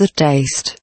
the taste.